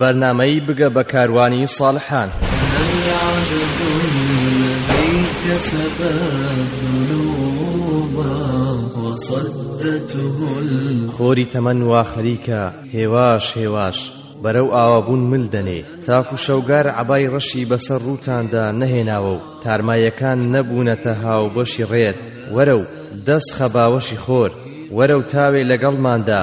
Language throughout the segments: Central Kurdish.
بەرنامەی بگە بە کاروانی ساڵحان خۆری تەمەن وا خەریکە هێواش هێواش بەرەو ئاوابوون مل دەنێ تاکو شەوگار عبای ڕەشی بەسەر ڕووتاندا نەهێناوە و تارمایەکان نەبوونەتە هاو بەشی ڕێت وەرە و دەست خەباوەشی خۆر وەرە و تاوێ لەگەڵماندا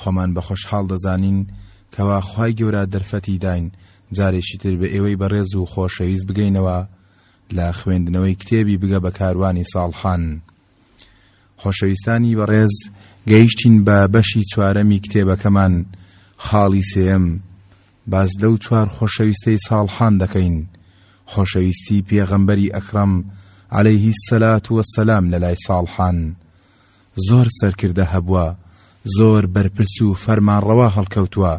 خۆمان بە خۆشحاڵ دەزانین کەوا خوای گەورە دەرفەتی داین جارێکی تر بە ئێوەی بەڕێز و خۆشەویست بگەینەوە لە خوێندنەوەی کتێبی بگە بە کاروانی ساڵحان خۆشەویستانی بەڕێز گەیشتین بە بەشی چوارەمی کتێبەکەمان خاڵی سێم باز لەو چوار خۆشەویستەی ساڵحان دەکەین خۆشەویستی پێغەمبەری ئەکرەم عليهەیهی سەلات وەسەسلام لە لای ساڵحان زۆر سەرکردە هەبوە زۆر بەرپرس و فەرمانڕەوا هەڵکەوتوە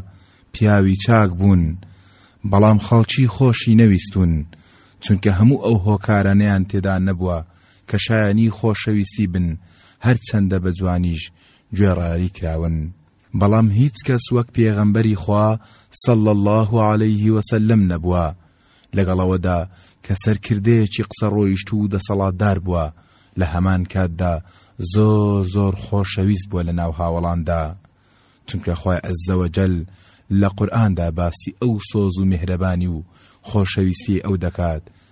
پیاوی چاک بون بەڵام خەڵکی خۆشی نەویستون چونکە هەموو ئەو هۆکارانەیان تێدا نەبوە کە شایەنی خۆشەویستی بن هەرچەندە بە جوانیش گوێڕایەلی کراون بەڵام هیچ کەس وەک پێغەمبەری خوا صلی اللە علیه و سلم نەبووە، لەگەڵ ئەوەدا کە سەرکردەیەکی قسە ڕۆیشتوو و دەسەڵاتدار بووە، لە هەمان کاتدا زۆر زۆر خۆشەویست بووە لە ناو هاوەڵاندا، چونکە خوای عزوجل لە قورئاندا باسی ئەو سۆز و میهرەبانی و خۆشەویستیەی ئەو دەکات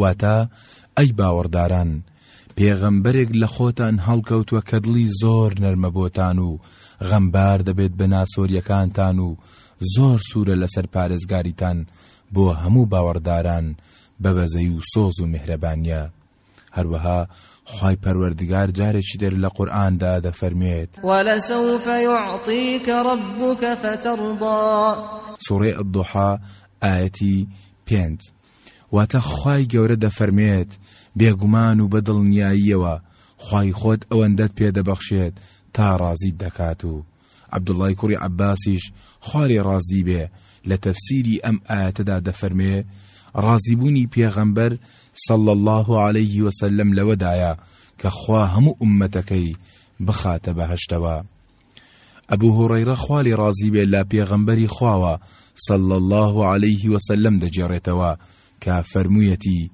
واتە، ئەی باوەڕداران، پێغەمبەرێک لە خۆتان هەڵکەوتووە کە دڵی زۆر نەرمە بۆتان و غەمبار دەبێت بە ناسۆرییەکانتان و زۆر سوورە لەسەر پارێزگاریتان بۆ هەموو باوەڕداران بە بەزەی و سۆز و میهرەبانییە. هەروەها خوای پەروەردگار جارێکی تر لە قورئاندا دەفەرموێت. وَلَسَوْفَ یُعْطِیکَ رَبُّکَ فَتَرْضَا. سورەی الضحی ئایەتی پێنج. واتە خوای گەورە دەفەرموێت بێگومان و بە دڵنیاییەوە خوای خۆت ئەوەندەت پێ دەبەخشێت تا ڕازیت دەکات و عەبدوڵڵای کوڕی عەباسیش خوا لێ ڕازی بێ لە تەفسیری ئەم ئایەتەدا دەفەرموێ ڕازیبوونی پێغەمبەر صلی الله علیه وسلم لەوەدایە کە خوا هەموو ئوممەتەکەی بخاتە بەهەشتەوە ئەبو هوڕەیڕە خوا لێ ڕازی بێ لە پێغەمبەری خواوە صلی اللە علیه وسلم دەگێڕێتەوە کە فەرموویەتی،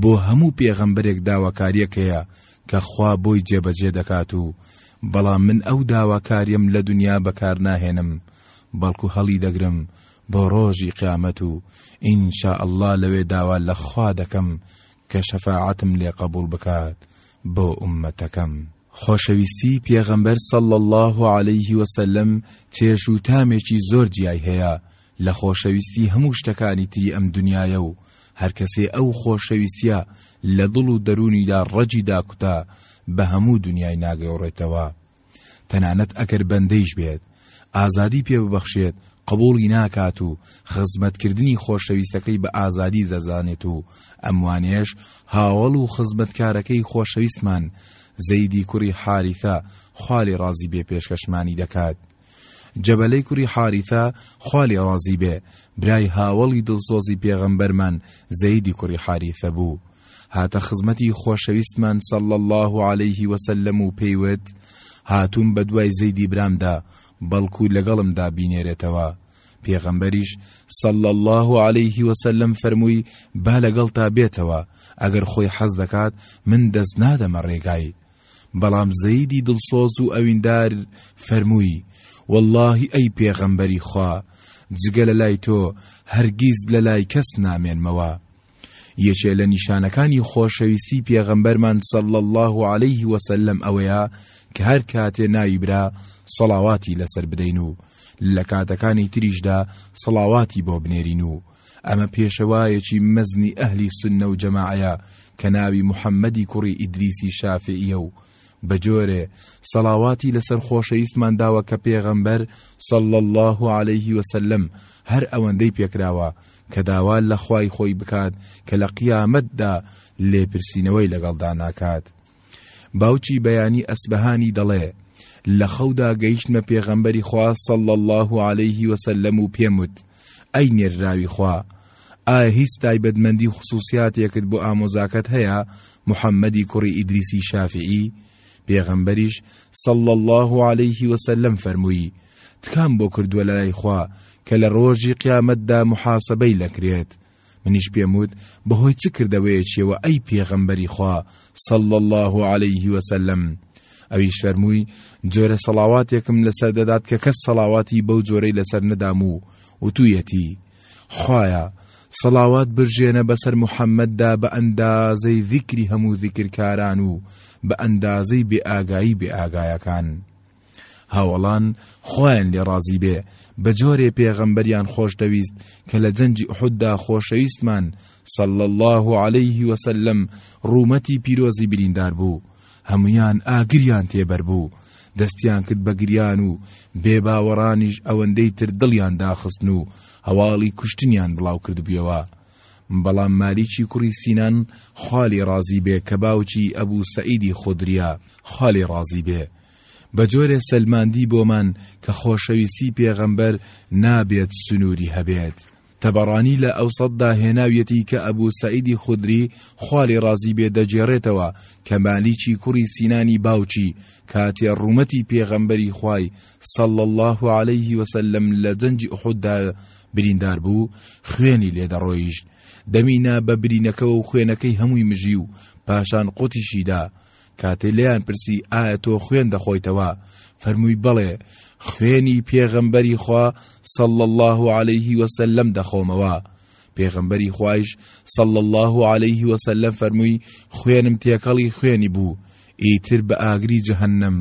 بۆ هەموو پێغەمبەرێک داواکاریەک هەیە کە خوا بۆی جێبەجێ دەکات و بەڵام من ئەو داواکاریم لە دنیا بەکارناهێنم بەڵکو هەڵی دەگرم بۆ ڕۆژی قیامەت و ئینشا ئەللا لەوێ داوا لە خوا دەکەم کە شەفاعەتم لێ قبول بکات بۆ ئومەتەکەم. خۆشەویستیی پێغەمبەر صلی اللە علیه و سلم چێژ و تامێکی زۆر جیای هەیە لە خۆشەویستی هەموو شتەکانی تری ئەم دنیایە و هەر کەسێ ئەو خۆشەویستیە لە دڵ و دەروونیدا ڕەگی داکوتا بە هەموو دنیای ناگەوڕێتەوە تەنانەت ئەگەر بەندەیش بێت ئازادی پێ ببەخشێت قبوڵی ناکات و خزمەتکردنی خۆشەویستەکەی بە ئازادی دەزانێت و ئەموانەیش هاوەڵ و خزمەتکارەکەی خۆشەویستمان زەیدی کوڕی حاریثە خوا لێ ڕازی بێ پێشکەشمانی دەکات جەبەلەی کوڕی حاریثە خوا لێ ڕازی بێ برای هاوەڵی دڵسۆزی پێغەمبەرمان زەیدی کوڕی حاریثە بوو هاتە خزمەتی خۆشەویستمان صلی اللە علیە وسلم و پێی وت، هاتووم بەدوای زەیدی برامدا بەڵکو لەگەڵمدا بینێرێتەوە، پێغەمبەریش صلی اللە علیە وسلم فەرمووی با لەگەڵتا بێتەوە، ئەگەر خۆی حەز دەکات من دەست نادەمە ڕێگای. بەڵام زەیدی دڵسۆز و ئەویندار فەرمووی، وەڵڵاهی ئەی پێغەمبەری خوا، جگە لەلای تۆ هەرگیز لەلای کەس نامێنمەوە. یەکێ لە نیشانەکانی خۆشەویستی پێغەمبەرمان صلی اللە علیه وسلم ئەوەیە کە هەر کاتێ ناوی برا سەڵاواتی لەسەر بدەین و لە کاتەکانی تریشدا سەڵاواتی بۆ بنێرین و ئەمە پێشەوایەکی مەزنی ئەهلی سنە و جەماعەیە کە ناوی محەممەدی کوڕی ئیدریسی شافعیە و بەجۆرێ سەڵاواتی لەسەر خۆشەویستمان داوە کە پێغەمبەر صلی اللە علیه و سلم هەر ئەوەندەی پێکراوە کە داوا لە خوای خۆی بکات کە لە قیامەتدا لێپرسینەوەی لەگەڵدا ناکات باوکی بەیانی ئەسبەهانی دەڵێ لە خەودا گەیشتمە پێغەمبەری خوا صلی اللە علیه و سلم و پێم وت ئەی نێرراوی خوا ئایا هیچ تایبەتمەندی و خسووسیاتێکت بۆ ئامۆزاکەت هەیە محەممەدی کوڕی ئیدریسی شافیعی پێغەمبەریش صلی اللە علیه وسلم فەرمووی تکام بۆ کردووە لەلای خوا کە لە ڕۆژی قیامەتدا محاسبەی لەکرێت منیش پێم وت بەهۆی چ کردەوەیەکیەوە ئەی پێغەمبەری خوا صلی اللە علیه وسلم ئەویش فەرمووی جۆرە سەڵاواتێکم لەسەر دەدات کە کەس سەڵاواتی بەو جۆرەی لەسەر نەدام و وتویەتی خوایە سەڵاوات برژێنە بەسەر محەممەددا بە ئەندازەی ذیکری هەموو ذیکرکاران و بە ئەندازەی بێئاگایی بێئاگایەکان. هاوەڵان خوایان لێ ڕازی بێ بە جۆرێ پێغەمبەریان خۆش دەویست کە لە جەنجی ئوحوددا خۆشەویستمان صلی الله علیه وسلم ڕوومەتی پیرۆزی بریندار بوو هەمویان ئاگریان تێبەر بوو دەستیان کرد بە گریان و بێباوەڕانیش ئەوەندەی تر دڵیان داخستن و هەواڵی کوشتنیان بڵاو کردبیەوە بەڵام مالیکی کوڕی سینان خالی ڕازی بێ کە باوکی ئەبوو سەعیدی خۆدریا خالی ڕازی بێ بە جۆرێ سەلماندی بۆمان کە خۆشەویستی پێغەمبەر نابێت سنووری هەبێت. تەبەڕانی لە ئەوسەتدا هێناویەتی کە ئەبو سەعیدی خوودری، خوا لێ ڕازی بێ دەگێڕێتەوە کە مالیکی کوڕی سینانی باوکی کاتێ ڕوومەتی پێغەمبەری خوای صلی اللە علیه وسلم لە جەنگی ئوحوددا بریندار بوو خوێنی لێ دەڕۆیشت دەمی نا بە برینەکەوە و خوێنەکەی هەمووی مژی و پاشان قوتیشی دا، کاتێ لێیان پرسی ئایا تۆ خوێن دەخۆیتەوە فەرمووی بەڵێ خوێنی پێغەمبەری خوا صلى الله عليه وسلم دەخۆمەوە پێغەمبەری خوایش صلى الله عليه وسلم فەرمووی خوێنم تێکەڵی خوێنی بوو ئیتر بە ئاگری جەهەنم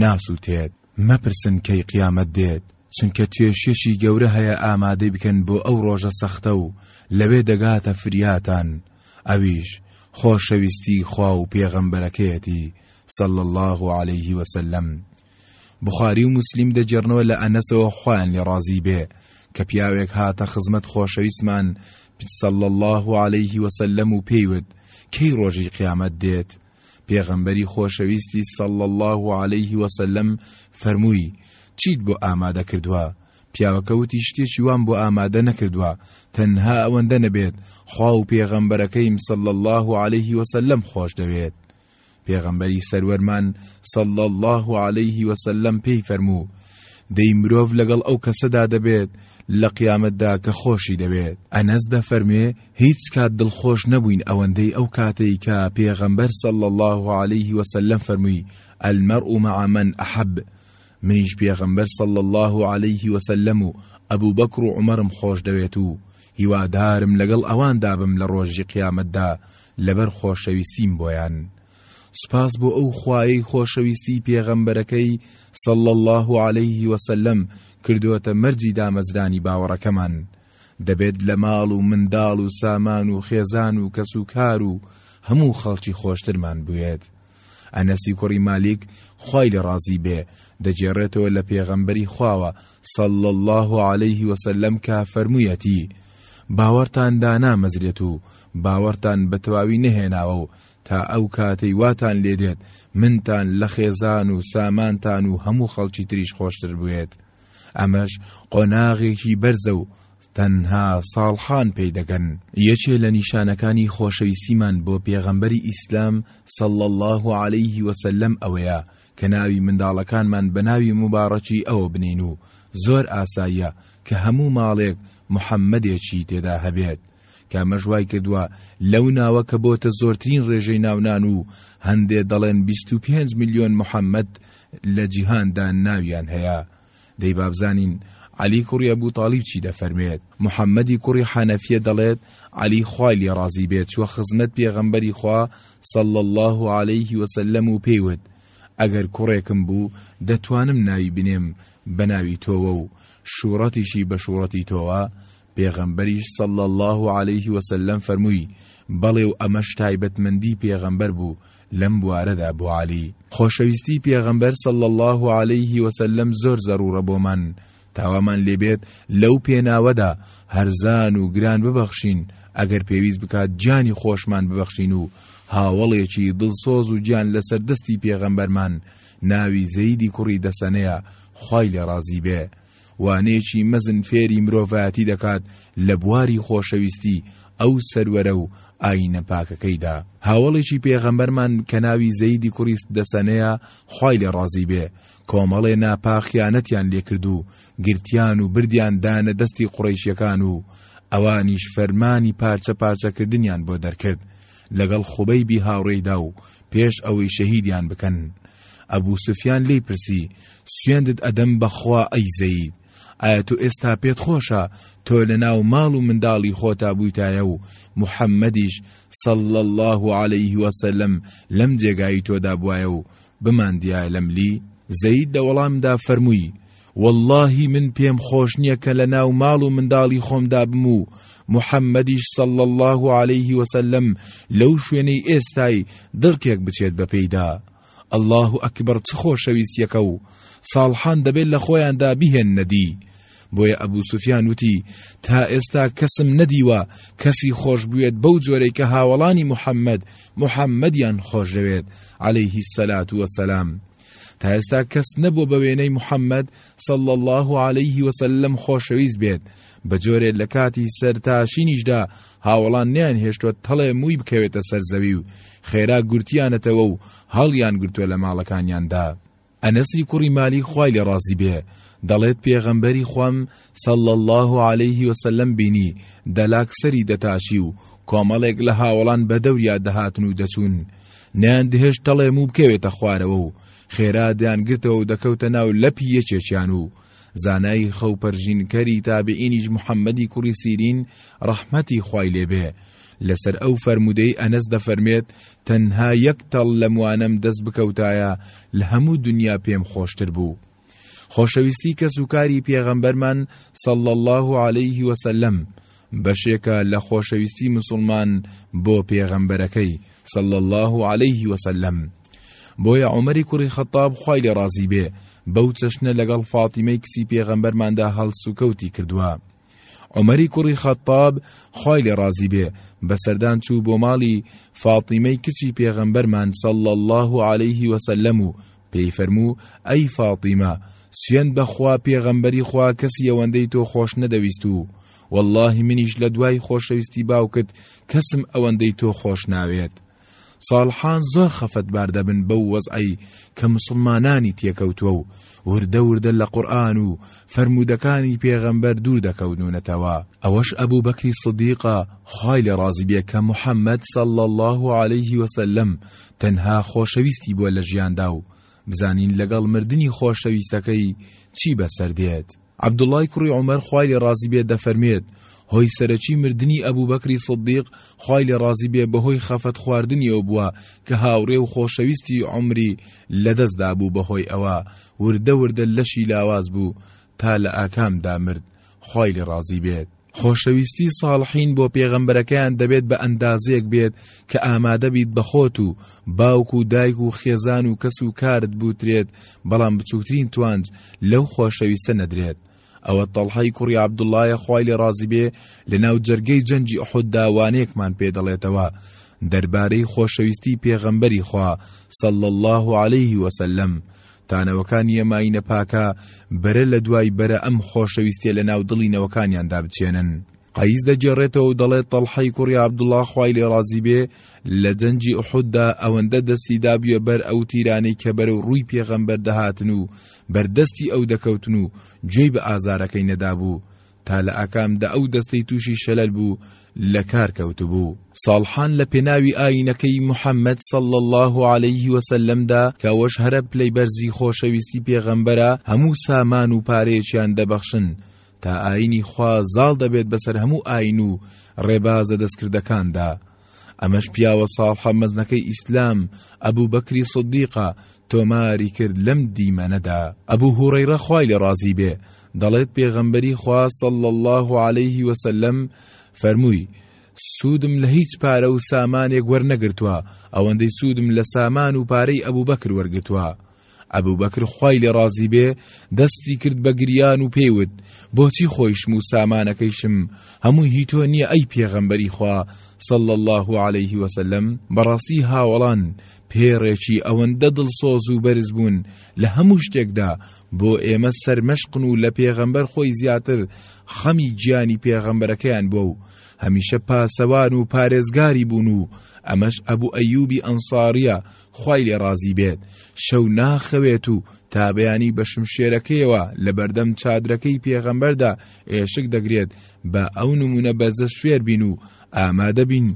ناسووتێت مەپرسن کەی قیامەت دێت چونکە توێشێکی گەورە هەیە ئامادەی بکەن بۆ ئەو ڕۆژە سەختە و لەوێ دەگاتە فریاتان ئەویش خۆشەویستی خوا و پێغەمبەرەکەیەتی صلی اللە علیه وسلم بخاری و موسلیم دەگێڕنەوە لە ئەنەسەوە خۆیان لێ ڕازی بێ کە پیاوێک هاتە خزمەت خۆشەویستمان صلی اللە علیه وسلم و پێیوت کەی ڕۆژی قیامەت دێت پێغەمبەری خۆشەویستی صلی اللە علیه وسلم فەرمووی چیت بۆ ئامادە کردووە پیاوەکە وتی شتێکی وام بۆ ئامادە نەکردووە تەنها ئەوەندە نەبێت خوا و پێغەمبەرەکەیم صلی الله عليه وسلم خۆش دەوێت پێغەمبەری سەروەرمان صلی الله عليه وسلم پێی فەرموو دەی مرۆڤ لەگەڵ ئەو کەسەدا دەبێت لە قیامەتدا کە خۆشی دەوێت ئەنەس دەفەرموێ هیچ کات دڵخۆش نەبووین ئەوەندەی ئەو کاتەی کە پێغەمبەر صلی الله عليه وسلم فەرمووی المرء مع من احب منیش پێغەمبەر صلی اللە علیە وسلم و ابو بکر و عمرم خۆش دەوێت و هیوادارم لەگەڵ ئەواندا بم لە ڕۆژی قیامەتدا لەبەر خۆشەویستیم بۆیان سوپاس بۆ ئەو خوایەی خۆشەویستی پێغەمبەرەکەی صلی اللە علیه وسلم کردوەتە مەرجی دامەزرانی باوەڕەکەمان دەبێت لە ماڵ و منداڵ و سامان و خێزان و کەس و کار و هەموو خەڵکی خۆشترمان بوێت ئەنەسی کوڕی مالیک خوای لێ ڕازی بێ دەگێڕێتەوە لە پێغەمبەری خواوە صلی اللە علیه وسلم کە فەرموویەتی، باوەڕتان دانامەزرێت و باوەڕتان بە تەواوی نەهێناوە و تا ئەو کاتەی واتان لێ دێت منتان لە خێزان و سامانتان و هەموو خەڵکی تریش خۆشتر بوێت. ئەمەش قۆناغێکی بەرزە و تەنها ساڵحان پێیدەگەن یەکێ لە نیشانەکانی خۆشەویستیمان بۆ پێغەمبەری ئیسلام صل الله عليه وسلم ئەوەیە کە ناوی منداڵەکانمان بە ناوی مباڕەکی ئەوە بنین و زۆر ئاساییە کە هەموو ماڵێک محەممەدێکی تێدا هەبێت کە ئەمەش وای کردووە لەو ناوە کە بۆتە زۆرترین ڕێژەی ناونان و هەندێ دەڵێن بیست و پێنج ملیۆن محەممەد لە جیهاندا ناویان هەیە. دەی با بزانین عەلی کوڕی ئەبوو تاڵیب چی دەفەرمێت؟ محەممەدی کوڕی حەنەفیە دەڵێت، عەلی خوای لێ ڕازی بێت چووە خزمەت پێغەمبەری خوا صلی اللە علیه وسلم و پێی وت، ئەگەر کوڕێکم بوو دەتوانم ناوی بنێم بە ناوی تۆوە و شووڕەتیشی بە شووڕەتی تۆوە؟ پێغەمبەریش صلی اللە علیە وسلم فەرمووی، بەڵێ و ئەمەش تایبەتمەندی پێغەمبەر بوو لەم بوارەدا بۆ عەلی. خۆشەویستی پێغەمبەر صلی اللە علیە وسلم زۆر زەڕوڕە بۆمان تاوامان لێ بێت لەو پێناوەدا هەرزان و گران ببەخشین ئەگەر پێویست بکات گیانی خۆشمان ببەخشین و هاوەڵێکی دڵسۆز و گیان لەسەر دەستی پێغەمبەرمان ناوی زەیدی کوڕی دەسەنەیە خوای لێ ڕازی بێ وانەیەکی مەزن فێری مرۆڤایەتی دەکات لە بواری خۆشەویستی ئەو سەروەرە و ئاینە پاکەکەیدا هاوەڵێکی پێغەمبەرمان کە ناوی زەیدی کوریست دەسەنەیە خوای لێ ڕازی بێ کۆمەڵێ ناپاخیانەتیان لێکرد و گرتیان و بردیان دانە دەستی قڕیشیەکان و ئەوانیش فەرمانی پارچە پارچەکردنیان بۆ دەرکرد لەگەڵ خوبەیبی هاوڕێیدا و پێش ئەوەی شەهیدیان بکەن ئەبو سفیان لێی پرسی سوێندت ئەدەم بەخوا ئەی زەید ئایا تۆ ئێستا پێت خۆشە تۆ لە ناو ماڵ و منداڵی خۆتا بوویتایە و محەممەدیش صلی الله علیه وسلم لەم جێگایی تۆدا بوایە و بماندایە لە ملی؟ زەید لە وەڵامدا فەرمووی، وەڵڵاهی من پێم خۆش نییە کە لە ناو ماڵ و منداڵی خۆمدا بم و محەممەدیش صلی اللە علیه و سلم لەو شوێنەی ئێستای دڕکێک بچێت بە پێیدا. اللە اکبر چ خۆشەویستیەکە و ساڵحان دەبێت لە خۆیاندا بیهێننە دی. بۆیە ئەبوو سوفیان وتی تا ئێستا کەسم نەدیوە کەسی خۆش بوێت بەو جۆرەی کە هاوەڵانی محەممەد محەممەدیان خۆشەوێت عليهەیهی سەلات وەسەسلام تا ئێستا کەس نەبوو بە وێنەی محەممەد سەڵ الله عليه وسلم خۆشەویست بێت بە جۆرێ لە کاتی سەرتاشینیشدا هاوڵان نیان هێشتوە تەڵێ مووی بکەوێتە سەرزەوی و خێرا گورتیانەتەوە و هەڵیان گرتووە لە ماڵەکانیاندا. ئەنەسی کوڕی مالیک خوای لێ ڕازی بێ دەڵێت پێغەمبەری خوام صلی اللە علیە وسلم بینی دەلاک سەری دەتاشی و کۆمەڵێک لە هاوەڵان بە دەوریا دەهاتن و دەچوون نیان دهێشت تەڵێ موو بکەوێتە خوارەوە و خێرا دەیان گرتەوە و دەکەوتە ناو لەپی یەکێکیان و زانای خەوپەرژینکەری تابعینیش محەممەدی کوڕی سیرین ڕەحمەتی خوای لێبێ لەسەر ئەو فەرموودەی ئەنەس دەفەرمێت، تەنها یەک تەڵ لەم وانەم دەست بکەوتایە لە هەموو دونیا پێم خۆشتر بوو. خۆشەویستی کەسوکاری پێغەمبەرمان صلی اللە علیه وسلم بەشێکە لە خۆشەویستی مسوڵمان بۆ پێغەمبەرەکەی صلی اللە علیه وسلم. بۆیە عومەری کوڕی خەتاب خوای لێ ڕازی بێ بەو چەشنە لەگەڵ فاتیمەی کچی پێغەمبەرماندا هەڵسوکەوتی کردووە. عومەری کوڕی خەتتاب، خوای لێ ڕازی بێ، بە سەردان چوو بۆ ماڵی، فاتیمەی کچی پێغەمبەرمان صلی اللە علیه و سلم، و پێی فەرموو، ئەی فاتیمە! سوێند بە خوا پێغەمبەری خوا کەسی ئەوەندەی تۆ خۆش نەدەویست و وەڵڵاهی منیش لە دوای خۆشەویستی باوکت کەسم ئەوەندەی تۆ خۆش ناوێت. ساڵحان زۆر خەفەتبار دەبن بەو وەزعەی کە مسوڵمانانی تێکەوتوە و وردە وردە لە قورئان و فەرموودەکانی پێغەمبەر دوور دەکەونونەتەوە، ئەوەش ئەبوبەکری سدیقە خوای لێ ڕازی بێ کە محمد صلی اللە علیە وسلم تەنها خۆشەویستی بوە لە ژیاندا و بزانین لەگەڵ مردنی خۆشەویستەکەی چی بەسەر دێت. عەبدوڵڵای کوڕی عومەر خوای لێ ڕازی بێت دەفەرموێت، هۆی سەرەکی مردنی ئەبوبەکری سدیق خوای لێ ڕازی بێ بەهۆی خەفەت خواردنیەوە بووە کە هاوڕێ و خۆشەویستی عومەری لەدەست دابوو بەهۆی ئەوە وردە وردە لەشی لاواز بوو تا لە ئاکامدا مرد خوای لێ ڕازی بێت. خۆشەویستی ساڵحین بۆ پێغەمبەرەکەیان دەبێت بە ئەندازەیەک بێت کە ئامادەبیت بە خۆت و باوک و دایک و خێزان و کەس و کارت بوترێت بەڵام بچووکترین توانج لەو خۆشەویستە نەدرێت ئەوە تەڵحی کوڕی عبدوڵایە خوای لە ڕازی بێ لە ناو جەرگەی جەنجی ئەحد داوانێکمان پێ دەڵێتەوە دەربارەی خۆشەویستی پێغەمبەری خوا صلى الله عليه وسلم تا نەوەکان نیە ماینە پاکە بەرە لە دوای بەرە ئەم خۆشەویستیە لە ناو دڵی نەوەکانیاندا بچێنن. قەیس دەگێڕێتەوە و دەڵێت تەڵحەی کوڕی عەبدوڵڵا خوای لێ ڕازی بێ لە جەنگی ئوحوددا ئەوەندە دەستی دابوویە بەر ئەو تیرانەی کە بەرەو ڕووی پێغەمبەر دەهاتن و بەردەستی ئەو دەکەوتن و گوێی بە ئازارەکەی نەدابوو تا لە ئاکام دا ئەو دەستەی تووشی شەلەل بوو لە کار کەوتبوو. ساڵحان لە پێناوی ئایینەکەی محەممەد صلی اللە علیه وسلم دا کە ئەوەش هەرە پلەی بەرزی خۆشەویستی پێغەمبەرە هەموو سامان و پارەیەکیان دەبەخشن تا ئایینی خوا زاڵ دەبێت بەسەر هەموو ئایین و ڕێبازە دەستکردەکاندا. ئەمەش پیاوە ساڵحە مەزنەکەی ئیسلام، ئەبو بەکری سدیقە، تۆماری کرد لەم دیمەنەدا. ئەبو هوڕەیرە خوای لێ ڕازی بێ دەڵێت پێغەمبەری خوا صلی اللە علیه وسلم فەرمووی، سوودم لە هیچ پارە و سامانێک وەرنەگرتووە ئەوەندەی سوودم لە سامان و پارەی ئەبو بەکر وەرگرتووە، ئەبوبەکر خوای لێ ڕازی بێ دەستی کرد بە گریان و پێی وت بۆچی خۆیشم و سامانەکەیشم هەمووی هی تۆ نییە ئەی پێغەمبەری خوا صلی الله علیه وسلم بەڕاستی هاوەڵان پێڕێکی ئەوەندە دڵسۆز و بەرز بوون لە هەموو شتێکدا بۆ ئێمە سەرمەشقن و لە پێغەمبەر خۆی زیاتر خەمی گیانی پێغەمبەرەکەیان بووە و هەمیشە پاسەوان و پارێزگاری بوون و ئەمەش ئەبوو ئەیوبی ئەنساریە خوای لێ ڕازی بێت شەو ناخەوێت و تا بەیانی بە شمشێرەکەیەوە لە بەردەم چادرەکەی پێغەمبەردا ئێشک دەگرێت بە ئەو نمونە بەرزە شوێر بین و ئامادە بین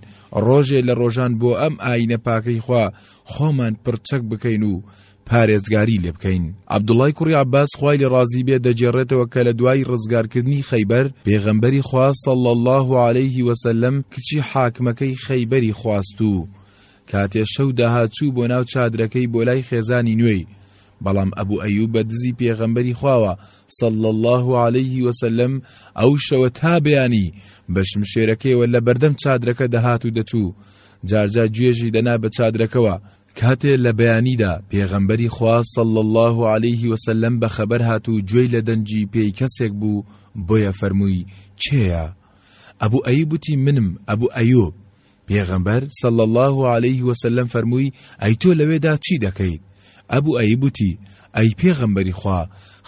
ڕۆژێ لە ڕۆژان بۆ ئەم ئاینە پاکەی خوا خۆمان پڕچەک بکەین و پارێزگاری لێ بکەین عبدوڵای کوڕی عباس خوای لە ڕازی بێ دەجێڕێتەوە کە لە دوای ڕزگارکردنی خەیبەر پێغەمبەری خوا صلی الله عليه وسلم کچی حاکمەکەی خەیبەری خواست و کاتێ شەو داهات چوو بۆ ناو چادرەکەی بۆ لای خێزانی نوێی، بەڵام ئەبو ئەیوب بە دزی پێغەمبەری خواوە صلی اللە علیه وسلم ئەو شەوە تا بەیانی بە شمشێرەکەیەوە لە بەردەم چادرەکە دەهات و دەچوو، جارجار گوێژی دەنا بە چادرەکەوە، کاتێ لە بەیانیدا پێغەمبەری خوا صلی اللە علیه وسلم بە خەبەر هات و گوێی لە دەنگی پێی کەسێک بوو بۆیە فەرمووی، کێیە؟ ئەبو ئەیوب وتی، منم، ئەبو ئەیوب، پێغەمبەر، صلی اللە علیه وسلم، فەرمووی، ئەی تۆ لەوێدا چی دەکەیت؟ ئەبو ئەیب وتی، ئەی پێغەمبەری خوا،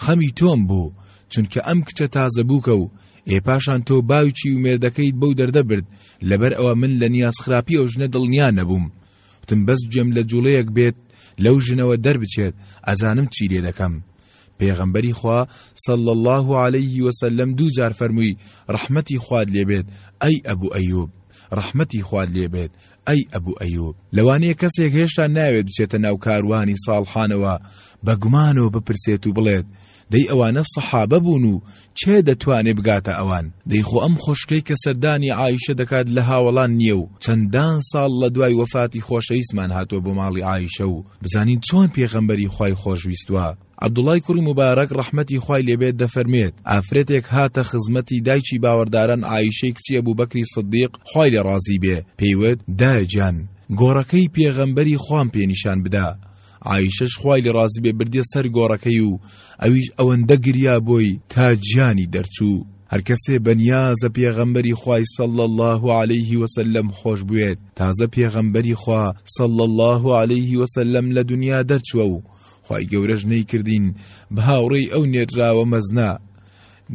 خەمی تۆم بوو، چونکە ئەم کچە تازە بووکە و ئێ پاشان تۆ باوکی و مێردەکەیت بەو دەردە برد، لەبەر ئەوە من لە نیاز خراپی ئەو ژنە دڵنیا نەبووم، وتم بەس گوێم لە جوڵەیەک بێت لەو ژنەوە دەربچێت ئەزانم چی لێ دەکەم، پێغەمبەری خوا صلی اللە علیه و سلم دوو جار فەرمووی ڕەحمەتی خوات لێ بێت ئەی ئەبو ئەیوب ڕەحمەتی خوات لێ بێت ئەی ئەبو ئەیوب لەوانەیە کەسێک هێشتا ناوێت بچێتە ناو کاروانی ساڵحانەوە بە گومانەوە بپرسێت و بڵێت دەی ئەوانە سەحابە بوون و کێ دەتوانێ بگاتە ئەوان؟ دەی خۆ ئەم خوشکەی کە سەردانی عایشە دەکات لە هاوەڵان نییە و چەندان ساڵ لە دوای وەفاتی خۆشەویستمان هاتووە بۆ ماڵی عایشە و بزانین چۆن پێغەمبەری خوای خۆشویستووە، عەبدوڵڵای کوڕی موبارەک ڕەحمەتی خوای لێ بێت دەفەرموێت، ئافرەتێک هاتە خزمەتی دایکی باوەڕداران عایشەی کچی ئەبوبەکری سدیق خوای لێ ڕازی بێ، پێی وت، دایە گیان، گۆڕەکەی پێغەمبەری خوام پێ نیشان بدە. عایشەش خوای لێ ڕازی بێ بردیە سەر گۆڕەکەی و ئەویش ئەوەندە گریا بۆی تا گیانی دەرچوو. هەر کەسێ بە نیازە پێغەمبەری خوای صلی اللە علیه وسلم خۆش بوێت تازە پێغەمبەری خوا صلی اللە علیه وسلم لە دنیا دەرچووە و خوای گەورەش نەیکردین بە هاوڕێی ئەو نێردراوە مەزنە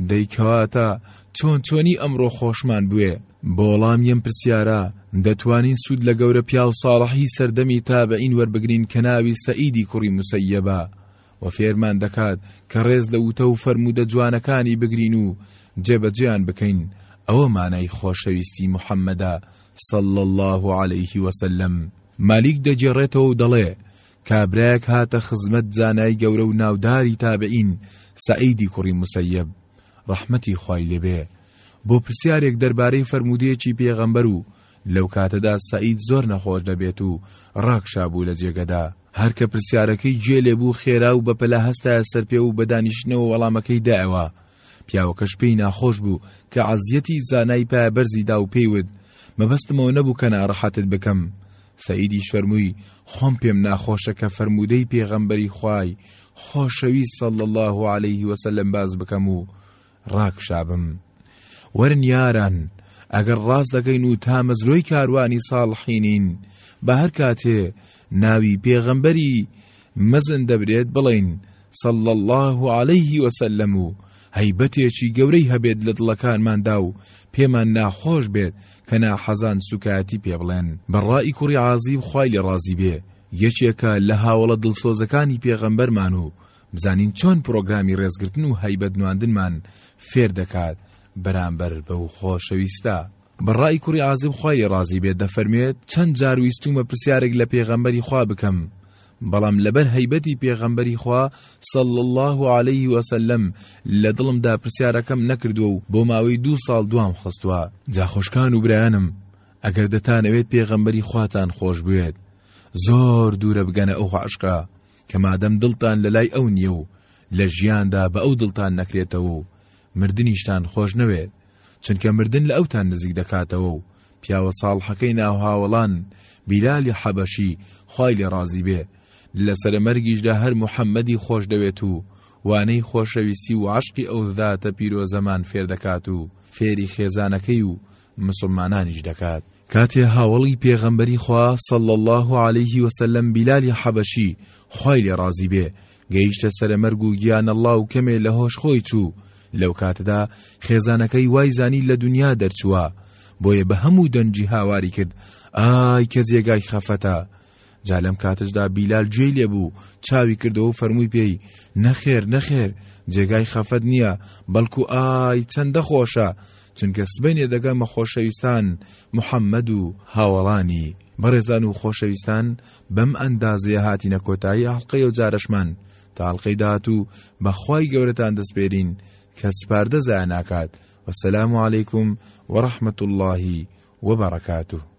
دەی کەواتە چۆن چۆنی ئەمڕۆ خۆشمان بوێ؟ بۆ وەڵامی ئەم پرسیارە دەتوانین سوود لە گەورە پیاو ساڵحی سەردەمی تابعین وەربگرین کە ناوی سەعیدی کوڕی موسەیەبە و فێرمان دەکات کە ڕێز لە وتە و فەرموودە جوانەکانی بگرین و جێبەجێیان بکەین ئەوە مانای خۆشەویستی محەممەدە صلی الله علیه وسلم مالیک دەگێڕێتەوە و دەڵێ کابرایەک هاتە خزمەت زانای گەورە و ناوداری تابعین سەعیدی کوڕی موسەیەب ڕەحمەتی خوای لێبێ بۆ پرسیارێک دەربارەی فەرمودەیەکی پێغەمبەر و لەو کاتەدا سەعید زۆر نەخۆش دەبێت و ڕاکشابوو لە جێگەدا هەرکە پرسیارەکەی جێ لێبوو خێرا و بەپەلە هەستایە سەر پێ و بەدانیشتنەوە وەڵامەکەی دایەوە پیاوەکەش پێی ناخۆش بوو کە عەزیەتی زانای پایەبەرزی دا و پێی وت، مەبەستم ئەوە نەبوو کە ناڕەحەتت بکەم. سەعیدیش فەرمووی، خۆم پێم ناخۆشە کە فەرموودەی پێغەمبەری خوای خۆشەویست صلی اللە علیه وسلم باس بکەم و ڕاکشابم. وەرن یاران، ئەگەر ڕاست دەکەین و تامەزرۆی کاروانی ساڵحینین، با هەر کاتێ ناوی پێغەمبەری مەزن دەبرێت بڵێین صلی اللە علیە وسلم و هەیبەتێکی گەورەی هەبێت لە دڵەکانماندا و پێمان ناخۆش بێت کە ناحەزان سوکایەتی پێ بڵێن بەڕائی کوڕی عازیب خوای لێ ڕازی بێ یەکێکە لە هاوەڵە دڵسۆزەکانی پێغەمبەرمان و بزانین چۆن پرۆگرامی ڕێزگرتن و هەیبەت نواندنمان فێر دەکات بەرامبەر بەو خۆشەویستە. بەڕای کوڕی عازب خوای لێ ڕازی بێت دەفەرموێت، چەند جار ویستوومە پرسیارێک لە پێغەمبەری خوا بکەم، بەڵام لەبەر هەیبەتی پێغەمبەری خوا صلی اللە علیە وسلم لە دڵمدا پرسیارەکەم نەکردووە و بۆ ماوەی دوو ساڵ دوام خستووە. جا خوشکان و برایانم ئەگەر دەتانەوێت پێغەمبەری خواتان خۆش بوێت زۆر دوورە بگەنە ئەو عەشقە کە مادەم دڵتان لە لای ئەو نییە و لە ژیاندا بە ئەو دڵتان نەکرێتەوە و مردنیشتان خۆش نەوێت، چونکە مردن لە ئەوتان نزیک دەکاتەوە و پیاوە ساڵحەکەی ناوهاوەڵان، بیلالی حەبەشی، خوای لێ ڕازی بێ، لە سەر مەرگیشدا هەر موحەممەدی خۆش دەوێت و وانەی خۆشەویستی و عەشقی ئەو زاتە پیرۆزەمان فێر دەکات و فێری خێزانەکەی و مسوڵمانانیش دەکات. کاتێ هاوەڵی پێغەمبەری خوا، صلی اللە علیه وسلم، بیلالی حەبەشی، خوای لێ ڕازی بێ، گەیشتە سەرەمەرگ و گیانەڵڵا و کەمێ لە هۆش خۆی چوو، لەو کاتەدا خێزانەکەی وای زانی لە دونیا دەرچووە، بۆیە بە هەموو دەنگی هاواری کرد، ئای کە جێگای خەفەتە! جا لەم کاتەشدا بیلال گوێی لێ بوو، چاوی کردەوە و فەرمووی پێی، نەخێر، نەخێر، جێگای خەفەت نییە، بەڵکو ئای چەندە خۆشە، چونکە سبەینێ دەگەمە خۆشەویستان، محەممەد و. هاوەڵانی، بەڕێزان و خۆشەویستان، بەم ئەندازەیە هاتینە کۆتایی ئەڵلقەی ئەو جارەشمان تا ئەڵلقەی داهاتوو بەخوای گەورەتان دەسپێرین کە سپاردە زایە ناکات وەسەلام علیکم وەڕەحمەت اللهی وبەڕەکاتوه.